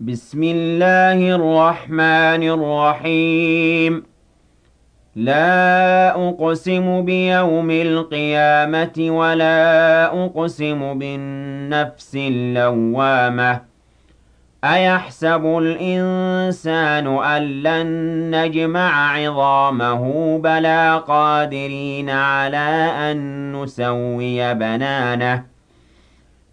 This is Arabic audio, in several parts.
بسم الله الرحمن الرحيم. لا أقسم بيوم القيامة ولا أقسم بالنفس اللوامة. أيحسب الإنسان أن لن نجمع عظامه بلى قادرين على أن نسوي بنانه؟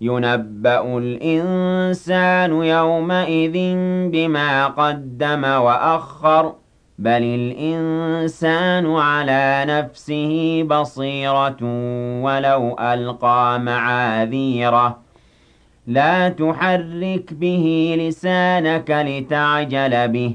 يُنَبَّأُ الْإِنسَانُ يَوْمَئِذٍ بِمَا قَدَّمَ وَأَخَّرَ بَلِ الْإِنسَانُ عَلَىٰ نَفْسِهِ بَصِيرَةٌ وَلَوْ أَلْقَىٰ مَعَاذِيرَهُ لَا تُحَرِّكْ بِهِ لِسَانَكَ لِتَعْجَلَ بِهِ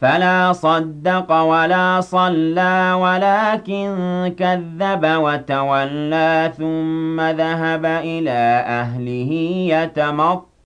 فَلَا صَدَّقَ وَلَا صَلَّىٰ وَلَٰكِن كَذَّبَ وَتَوَلَّىٰ ثُمَّ ذَهَبَ إِلَىٰ أَهْلِهِ يَتَمَطَّىٰ